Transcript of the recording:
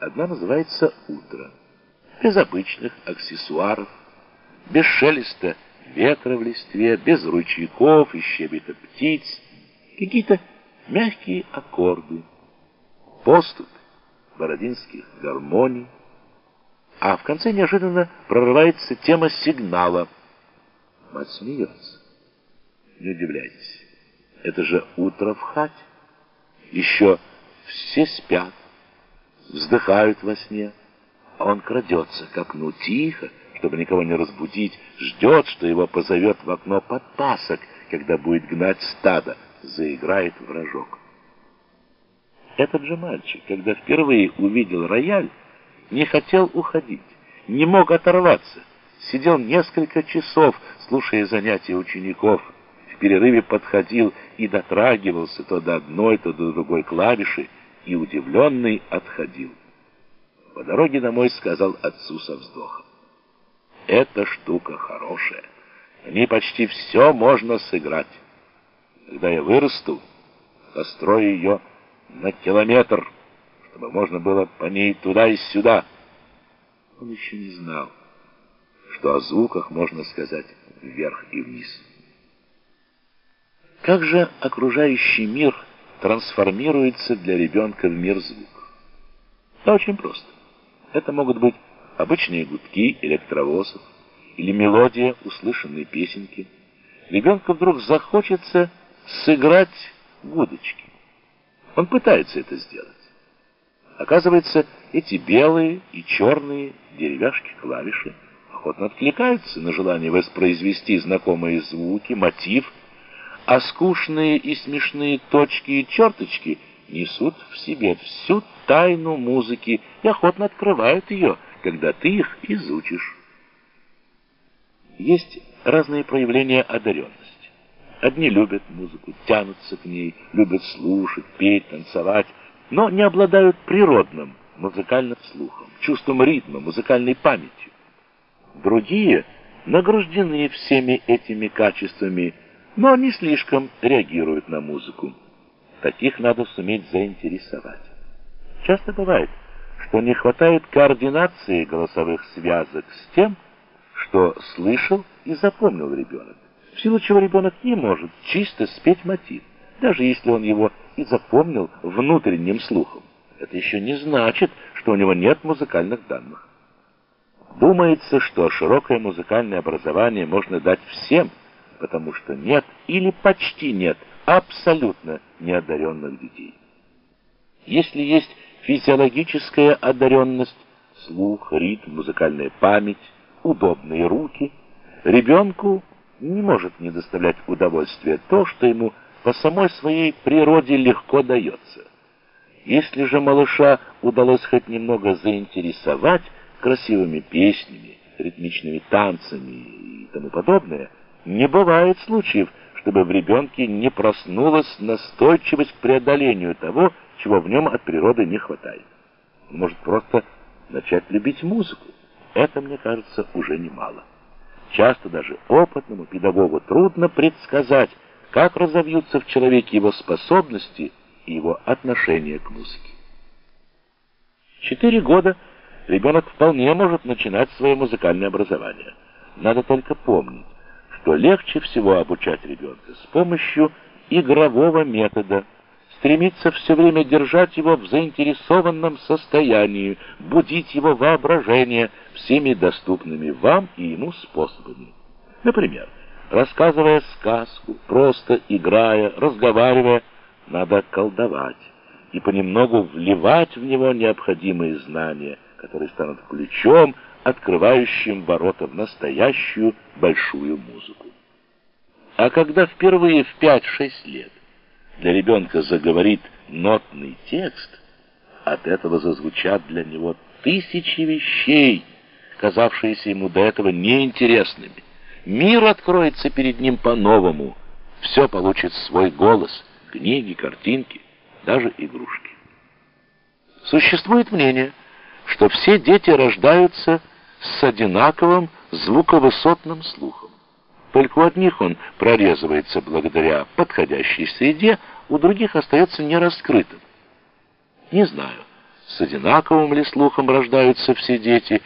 Одна называется «Утро». Без обычных аксессуаров, без шелеста ветра в листве, без ручейков и щебета птиц, какие-то мягкие аккорды, поступь бородинских гармоний, а в конце неожиданно прорывается тема сигнала. Мать смеется. Не удивляйтесь, это же утро в хате. Еще все спят, вздыхают во сне, а он крадется к окну тихо, чтобы никого не разбудить, ждет, что его позовет в окно подпасок, когда будет гнать стадо, заиграет вражок. Этот же мальчик, когда впервые увидел рояль, не хотел уходить, не мог оторваться, сидел несколько часов, слушая занятия учеников, в перерыве подходил и дотрагивался то до одной, то до другой клавиши, и удивленный отходил. По дороге домой сказал отцу со вздохом. «Эта штука хорошая. На ней почти все можно сыграть. Когда я вырасту, построю ее на километр, чтобы можно было по ней туда и сюда». Он еще не знал, что о звуках можно сказать вверх и вниз. Как же окружающий мир трансформируется для ребенка в мир звуков? Да очень просто. Это могут быть обычные гудки электровозов или мелодия услышанной песенки. Ребенку вдруг захочется сыграть гудочки. Он пытается это сделать. Оказывается, эти белые и черные деревяшки клавиши охотно откликаются на желание воспроизвести знакомые звуки, мотив, а скучные и смешные точки и черточки несут в себе всю тайну музыки и охотно открывают ее, когда ты их изучишь. Есть разные проявления одаренности. Одни любят музыку, тянутся к ней, любят слушать, петь, танцевать, но не обладают природным музыкальным слухом, чувством ритма, музыкальной памятью. Другие нагруждены всеми этими качествами, но не слишком реагируют на музыку. Таких надо суметь заинтересовать. Часто бывает, что не хватает координации голосовых связок с тем, что слышал и запомнил ребенок, в силу чего ребенок не может чисто спеть мотив, даже если он его и запомнил внутренним слухом. Это еще не значит, что у него нет музыкальных данных. Думается, что широкое музыкальное образование можно дать всем, потому что нет или почти нет абсолютно неодаренных детей. Если есть физиологическая одаренность, слух, ритм, музыкальная память, удобные руки, ребенку не может не доставлять удовольствия то, что ему по самой своей природе легко дается. Если же малыша удалось хоть немного заинтересовать красивыми песнями, ритмичными танцами и тому подобное, не бывает случаев, чтобы в ребенке не проснулась настойчивость к преодолению того, чего в нем от природы не хватает. Может просто начать любить музыку. Это, мне кажется, уже немало. Часто даже опытному педагогу трудно предсказать, как разовьются в человеке его способности и его отношение к музыке. Четыре года ребенок вполне может начинать свое музыкальное образование. Надо только помнить, что легче всего обучать ребенка с помощью игрового метода, стремиться все время держать его в заинтересованном состоянии, будить его воображение всеми доступными вам и ему способами. Например, рассказывая сказку, просто играя, разговаривая, надо колдовать и понемногу вливать в него необходимые знания, которые станут ключом, открывающим ворота в настоящую большую музыку. А когда впервые в 5-6 лет для ребенка заговорит нотный текст, от этого зазвучат для него тысячи вещей, казавшиеся ему до этого неинтересными. Мир откроется перед ним по-новому, все получит свой голос, книги, картинки, даже игрушки. Существует мнение, что все дети рождаются с одинаковым звуковысотным слухом. Только у одних он прорезывается благодаря подходящей среде, у других остается нераскрытым. Не знаю, С одинаковым ли слухом рождаются все дети,